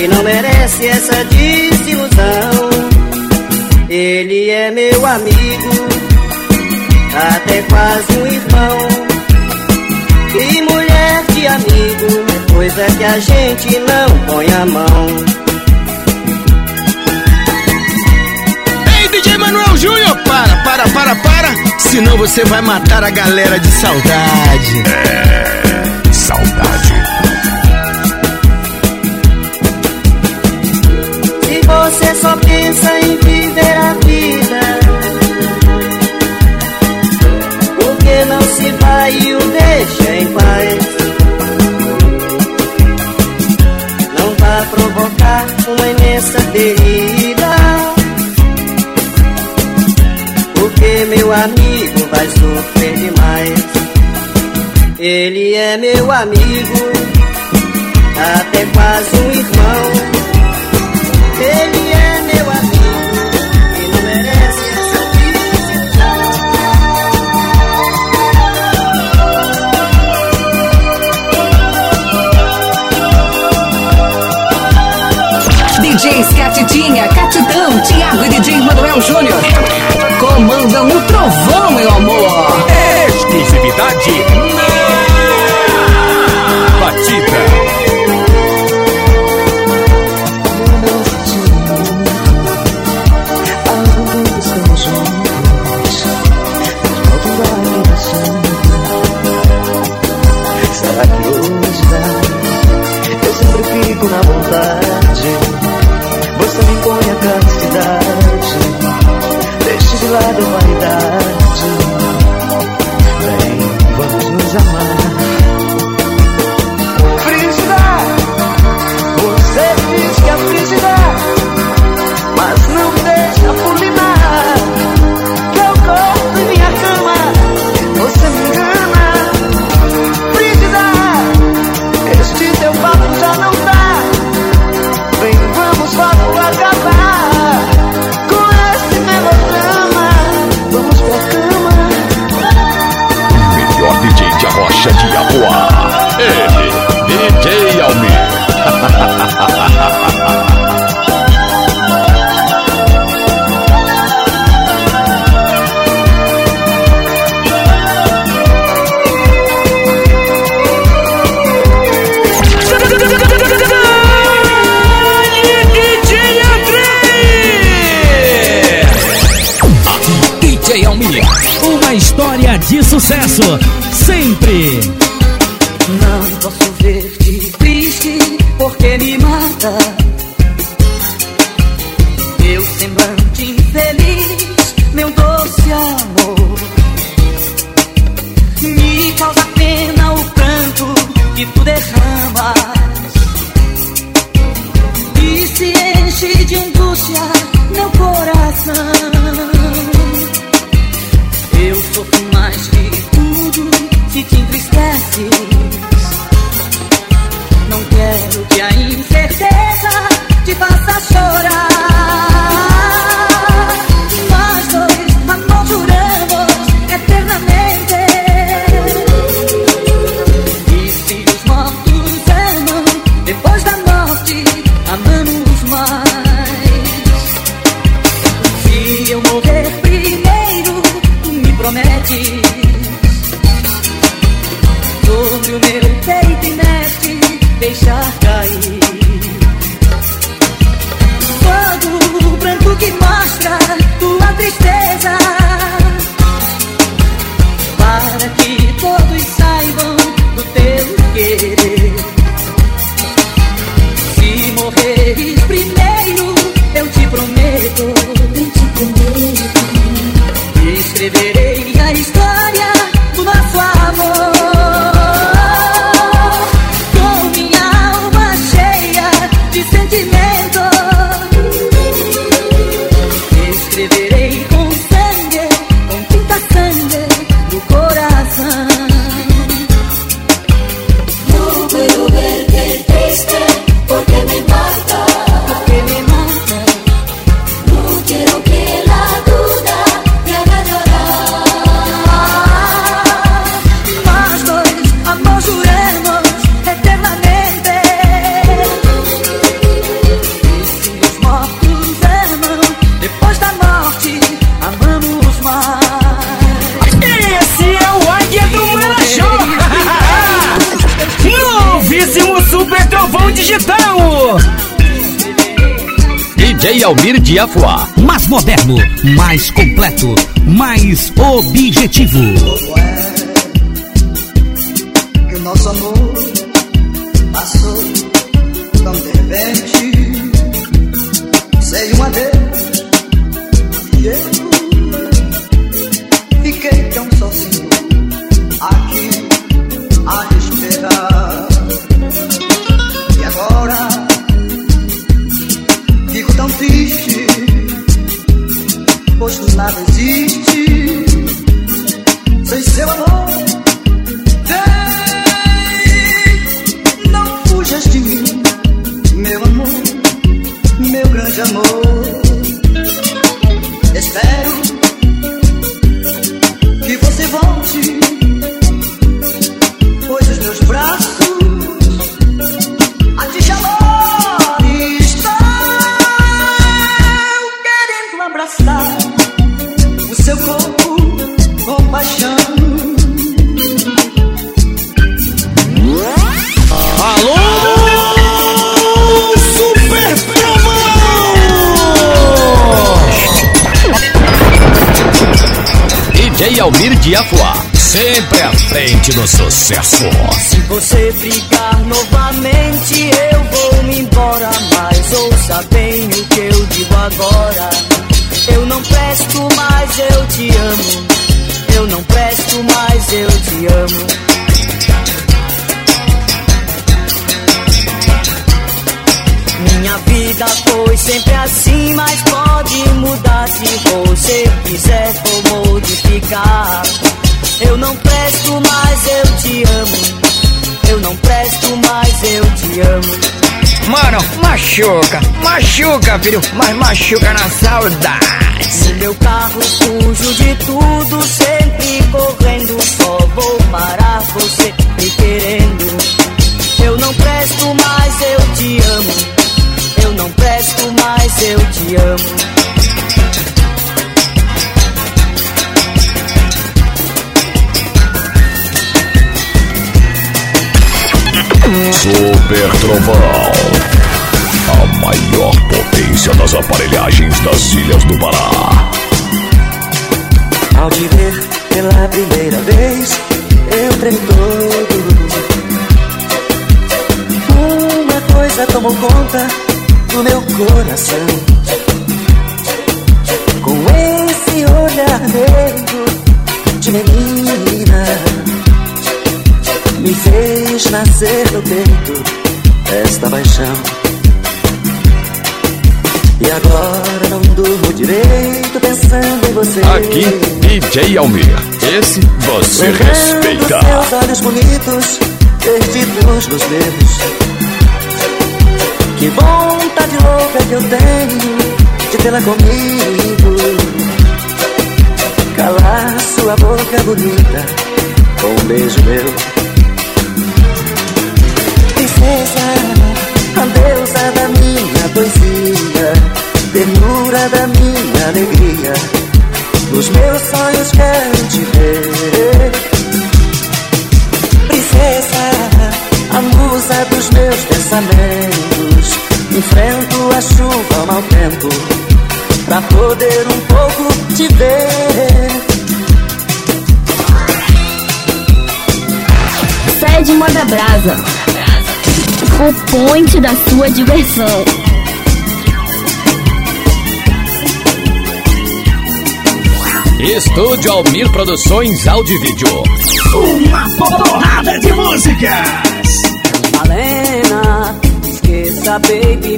e não merece essa desilusão. Ele é meu amigo, até quase um irmão. E mulher de amigo, é coisa que a gente não põe a mão. Ei, DJ Manuel Júnior, para, para, para, para, senão você vai matar a galera de saudade. É, saudade. você só pensa em viver a vida. Por que não se vai e o deixa em paz? Não vá provocar uma imensa ferida. Porque meu amigo vai sofrer demais. Ele é meu amigo, até quase um irmão. Titinha, Catitão, Thiago, e DJ Manuel Júnior comandam o trovão, meu amor. Exclusividade abraço. wasted Almir de Afuá. Mais moderno, mais completo, mais objetivo. Sucesso. Se você brigar novamente, eu vou me embora. Mas ouça bem o que eu digo agora. Eu não presto mais, eu te amo. Eu não presto mais, eu te amo. Minha vida foi sempre assim, mas pode mudar se você quiser vou modificar. Eu não presto mais, eu te amo. Eu não presto mais, eu te amo. Mano, machuca, machuca, filho, mas machuca na saudade. No meu carro sujo de tudo, sempre correndo. Só vou parar você me querendo. Eu não presto mais, eu te amo. Eu não presto mais, eu te amo. Super Trovão. A maior potência das aparelhagens das Ilhas do Pará. Ao te ver pela primeira vez, eu tremi todo. Uma coisa tomou conta do meu coração. Com esse olhar negro de menina, me fez nascer no peito esta paixão. E agora não durmo direito pensando em você. Aqui, DJ Almir. Esse você Lembrando respeita. Seus olhos bonitos, perdidos nos meus. Que vontade louca que eu tenho de tê-la comigo. Calar sua boca bonita com um beijo meu. Princesa, a deusa da minha poesia, ternura da minha alegria. Nos meus sonhos quero te ver. Princesa, a musa dos meus pensamentos. Enfrento a chuva ao mau tempo. Pra poder um pouco te ver. Sede Moda Brasa. O ponte da sua diversão. Estúdio Almir Produções Áudio e Vídeo. Uma porrada de músicas. Malena, esqueça, baby,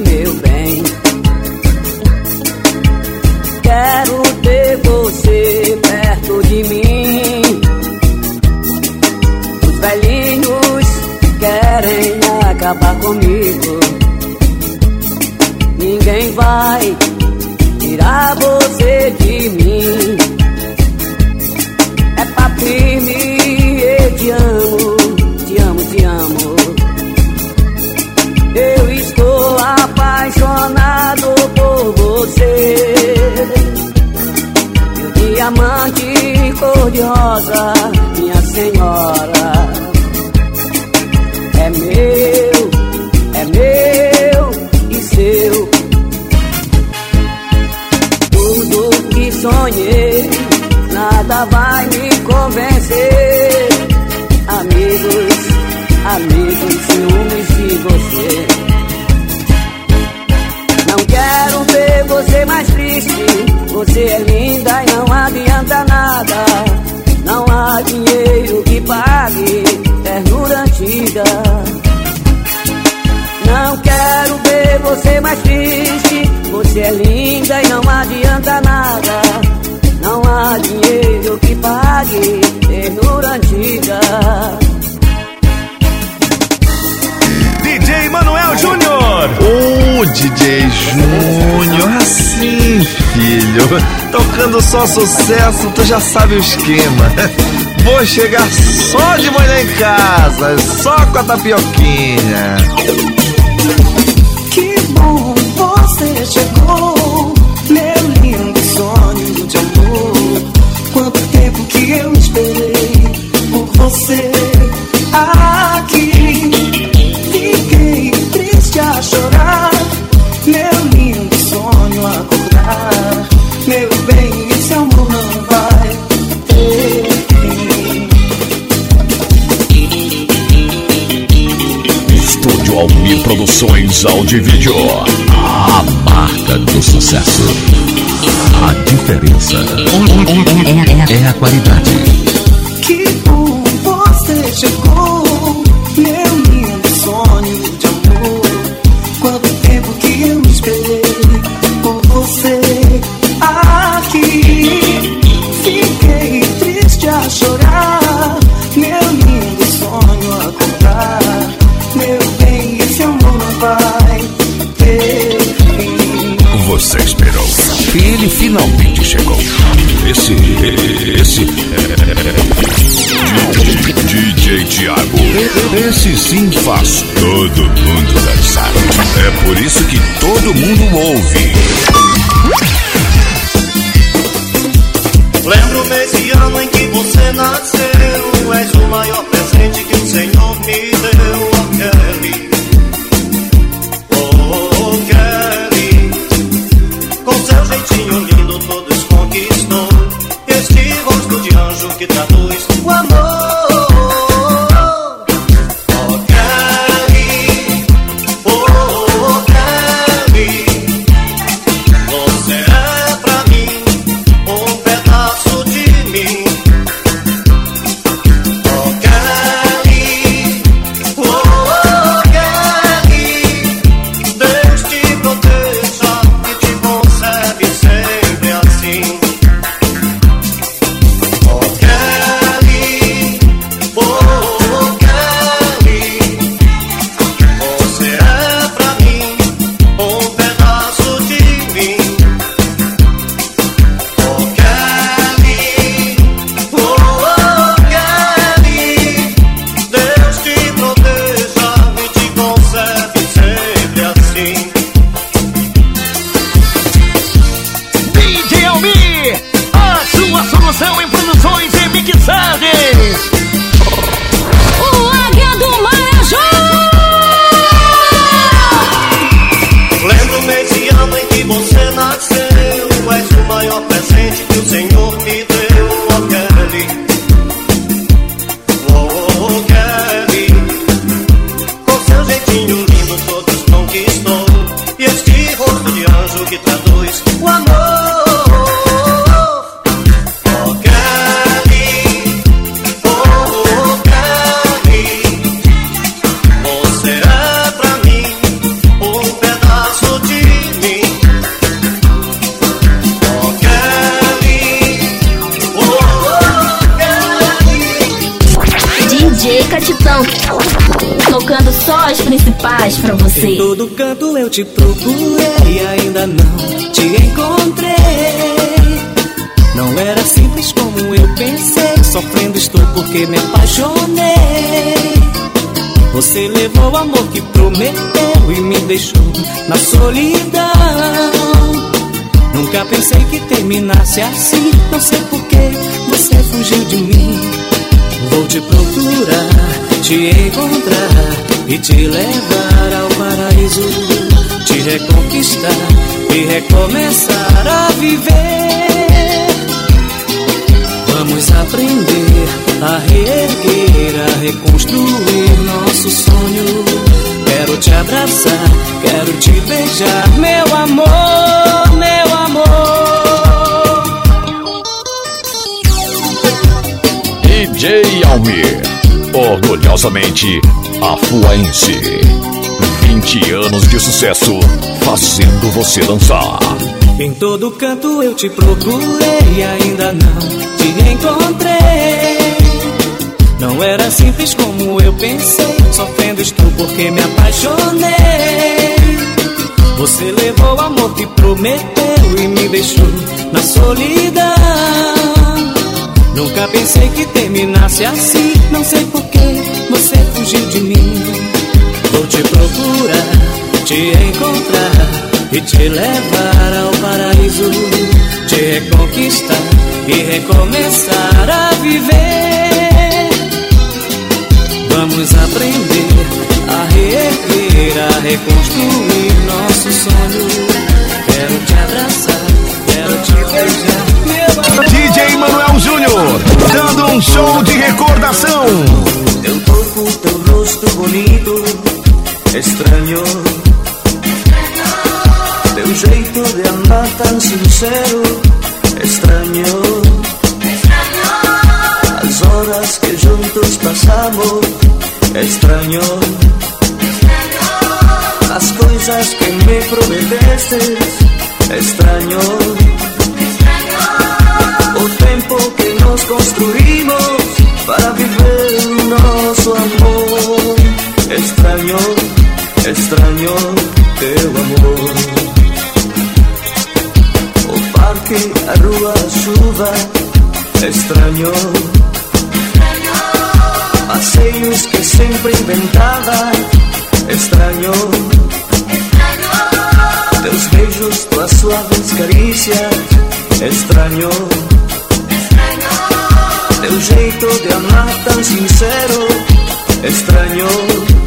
você mais triste. Você é linda e não adianta nada. Não há dinheiro que pague ternura antiga. DJ Manuel Júnior. Ô, oh, DJ Júnior, assim, filho. Tocando só sucesso, tu já sabe o esquema. Vou chegar só de manhã em casa, só com a tapioquinha. Você chegou, meu lindo sonho de amor. Quanto tempo que eu esperei por você aqui. Fiquei triste a chorar, meu lindo sonho acordar. Meu bem, esse amor não vai ter. Estúdio Almir Produções Vídeo. A marca do sucesso. A diferença é a qualidade. Esse sim faz todo mundo dançar. É por isso que todo mundo ouve. Lembro o mês e ano em que você nasceu. És o maior te procurei e ainda não te encontrei. Não era simples como eu pensei. Sofrendo estou porque me apaixonei. Você levou o amor que prometeu e me deixou na solidão. Nunca pensei que terminasse assim. Não sei porquê você fugiu de mim. Vou te procurar, te encontrar e te levar reconquistar e recomeçar a viver. aprender a reerguer, a reconstruir nosso sonho. Quero te abraçar, quero te beijar, meu amor, meu amor. DJ Almir, orgulhosamente afuense. 20 anos de sucesso, fazendo você dançar. Em todo canto eu te procurei e ainda não te encontrei. Não era simples como eu pensei, sofrendo estou porque me apaixonei. Você levou o amor que prometeu e me deixou na solidão. Nunca pensei que terminasse assim, não sei por que você fugiu de mim. Vou te procurar, te encontrar e te levar ao paraíso, te reconquistar e recomeçar a viver. Vamos aprender a reerguer, a reconstruir nosso sonho. Quero te abraçar, quero te beijar. DJ Manuel Júnior, dando um show de recordação. Estranho Teu jeito de amar tan sincero, extraño. As horas que juntos pasamos, extraño. As coisas que me prometeste, extraño. O tempo que nos construímos para viver nosso amor, extraño, extraño teu amor parque, a rua, a chuva, estranho. Passeios que sempre inventava, estranho. Teus beijos, tuas suaves carícias, estranho. Teu jeito de amar tão sincero, estranho.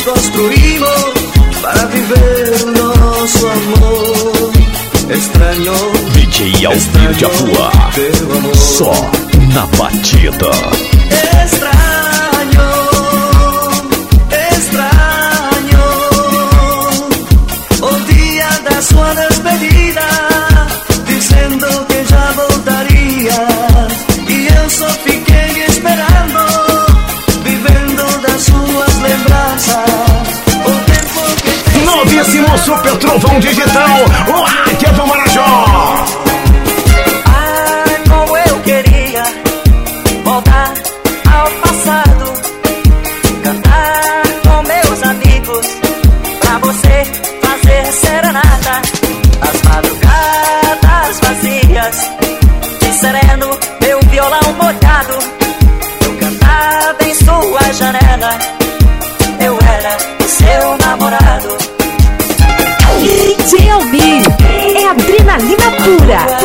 Nos construímos para viver nosso amor. Estranho, DJ Almir de Afua, só na batida. Estranho, Novíssimo Super Trovão Digital, o Águia do Marajó. cultura.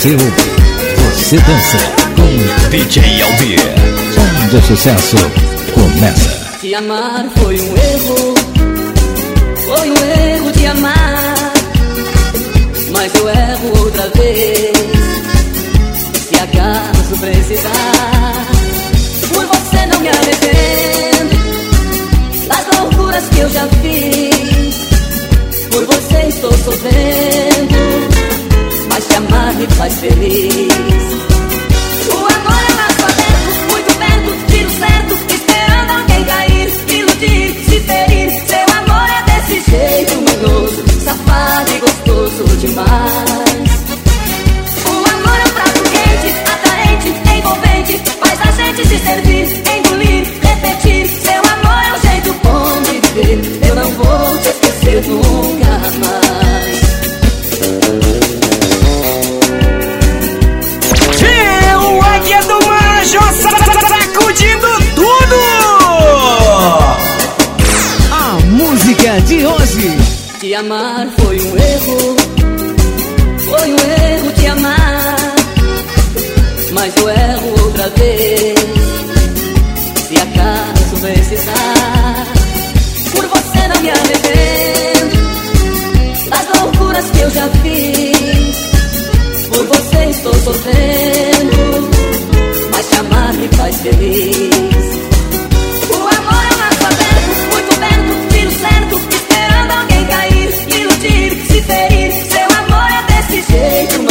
Seu Você Dança com DJ Almir. Onde sucesso começa. Te amar foi um erro, foi um erro te amar, mas eu erro outra vez. Se acaso precisar, por você não me arrependo das loucuras que eu já fiz. Por você estou sofrendo, te amar me faz feliz.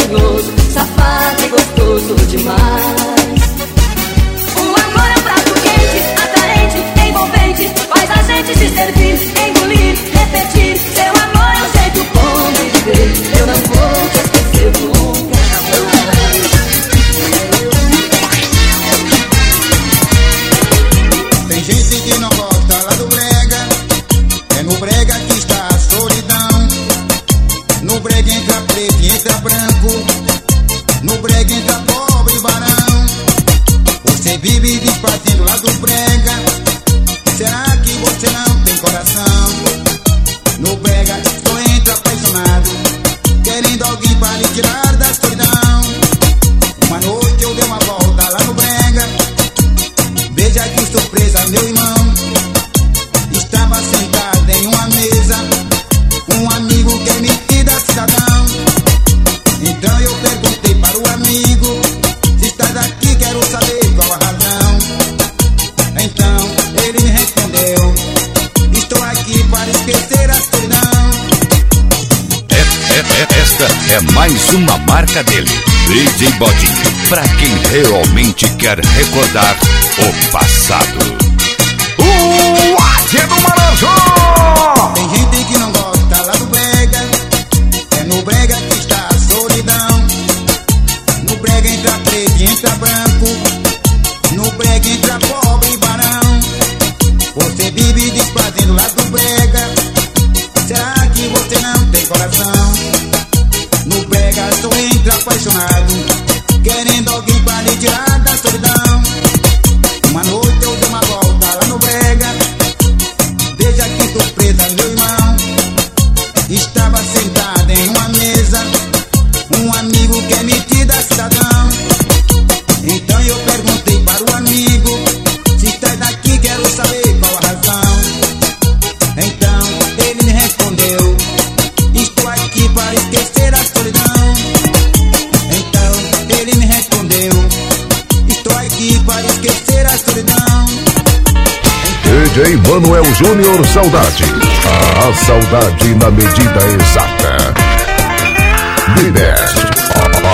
carinhoso, safado e gostoso demais. uma marca dele, DJ Body, para quem realmente quer recordar o passado. O Adê do Maranjão! DJ Manuel Júnior Saudade. A ah, saudade na medida exata. The Best.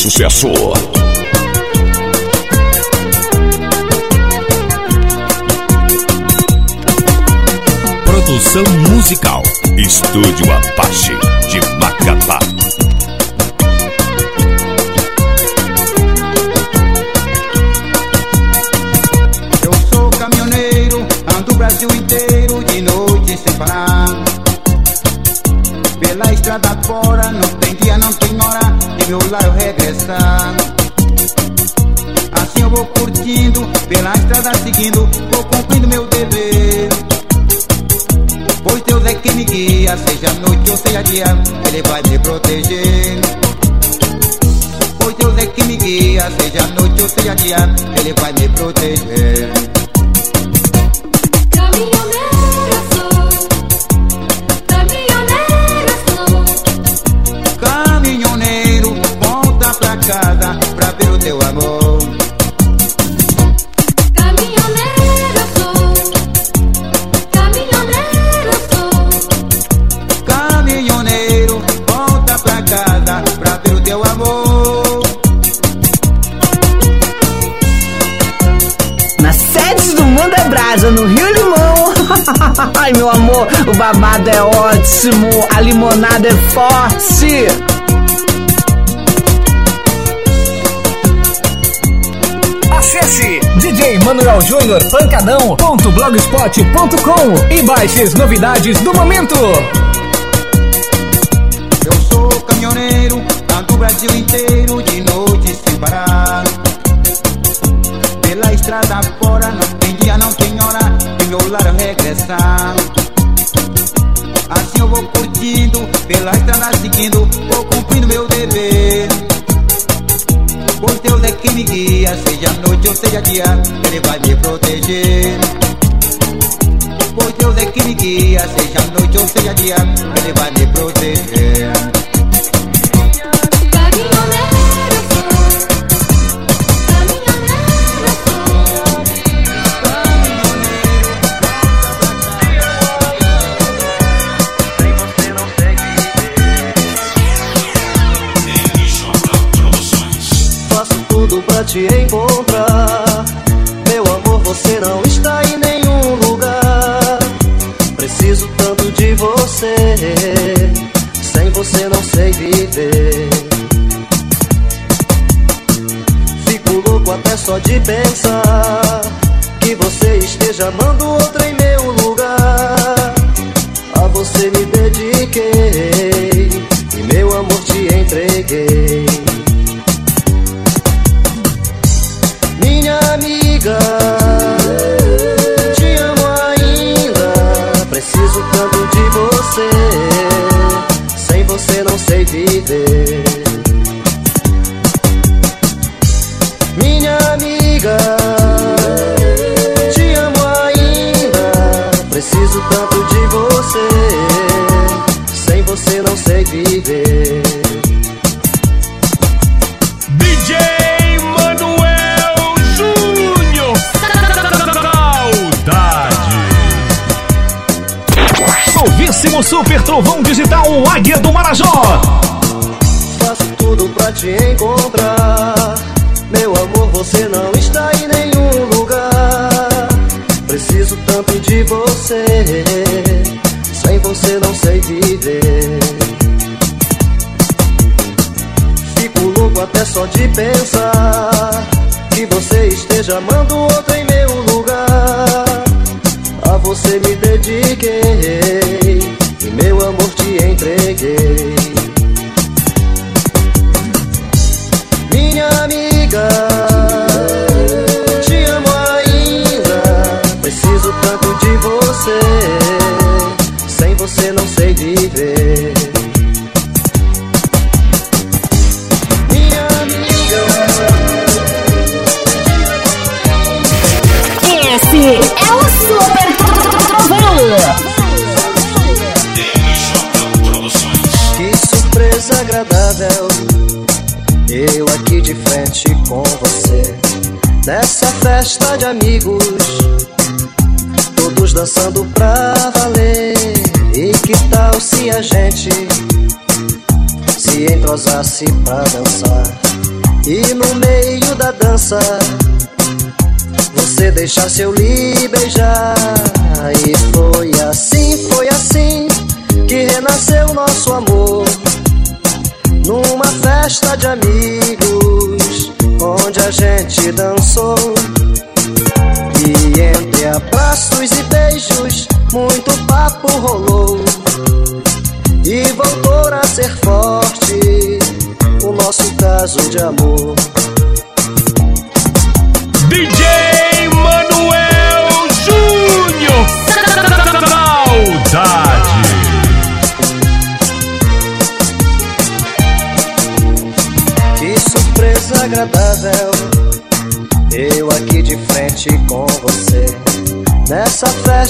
sucesso. Produção musical: Estúdio Apache de Macapá. Noite amor, o babado é ótimo, a limonada é forte. Acesse djmanueljúnior.pancadão.blogspot.com e baixe as novidades do momento. Eu sou caminhoneiro, ando o Brasil inteiro de noite sem parar. Pela estrada pela estrada seguindo, vou cumprindo meu dever. Pois Deus é quem me guia, seja noite ou seja dia, Ele vai me proteger. Pois Deus é quem me guia, seja noite ou seja dia, Ele vai me proteger. Te encontrar. Minha amiga, te amo ainda. Preciso tanto de você. Sem você não sei viver. DJ Manuel Júnior. Saudade. Novíssimo Super Trovão Digital Águia do Marajó. Te encontrar. Meu amor, você não está em nenhum lugar. Preciso tanto de você. Sem você não sei viver. Fico louco até só de pensar que você esteja amando outra em meu lugar. A você me dediquei você não sei viver. Entrosasse pra dançar? E no meio da dança. Você deixasse eu lhe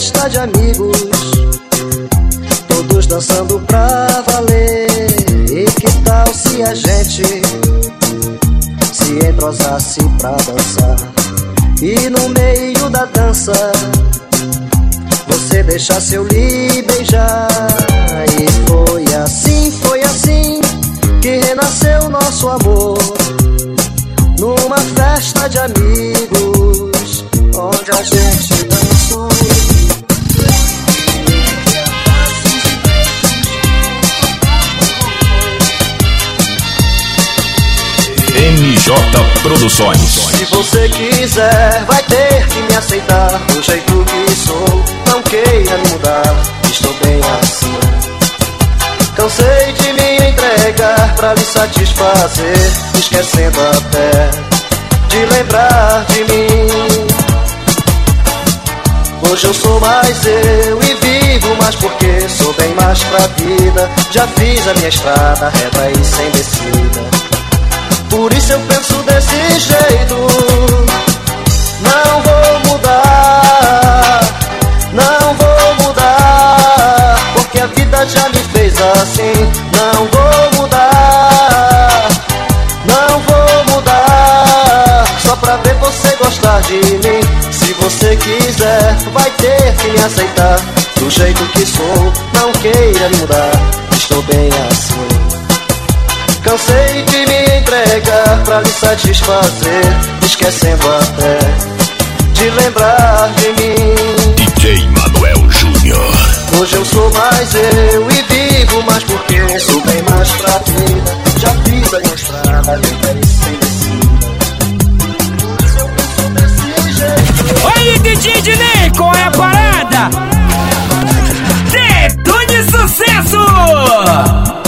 festa de amigos, todos dançando pra valer. E que tal se a gente se entrosasse pra dançar? E no meio da dança, você deixasse eu lhe beijar. E foi assim, foi assim que renasceu nosso amor numa festa de amigos onde a gente Produções. Se você quiser, vai ter que me aceitar do jeito que sou. Não queira me mudar, estou bem assim. Cansei de me entregar pra lhe satisfazer, esquecendo até de lembrar de mim. Hoje eu sou mais eu e vivo mais porque sou bem mais pra vida. Já fiz a minha estrada reta e sem descida. Por isso eu penso desse jeito. Não vou mudar, não vou mudar, porque a vida já me fez assim. Não vou mudar, não vou mudar, só pra ver você gostar de mim. Se você quiser, vai ter que me aceitar do jeito que sou. Não queira me mudar, estou bem assim. Cansei de me entregar pra lhe satisfazer, esquecendo até de lembrar de mim. DJ Manuel Júnior. Hoje eu sou mais eu e vivo mais porque sou bem mais pra vida. Já fiz a minha estrada, e descida. Oi, DJ Dinei, qual é a parada? Detone sucesso!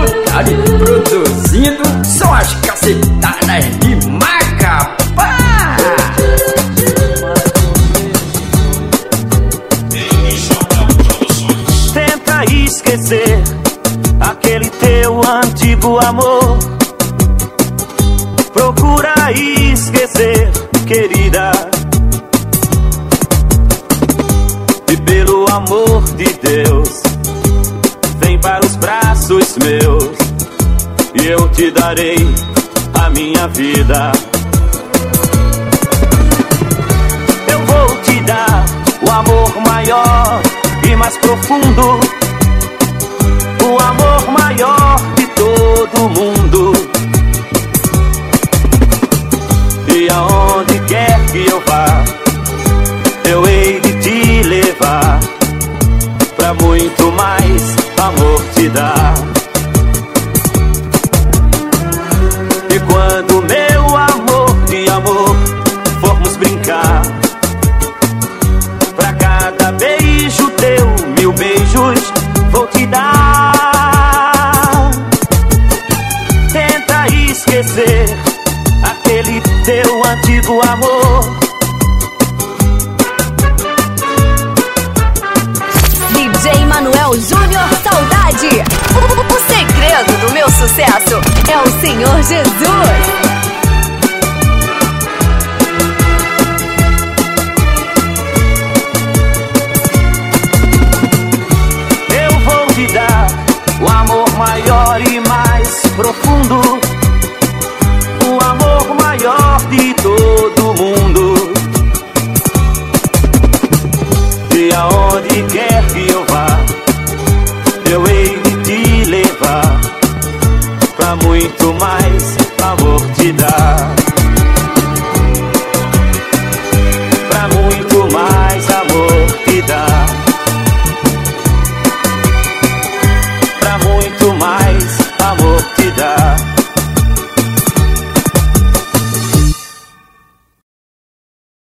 Júnior Saudade produzindo são as cacetadas de a minha vida.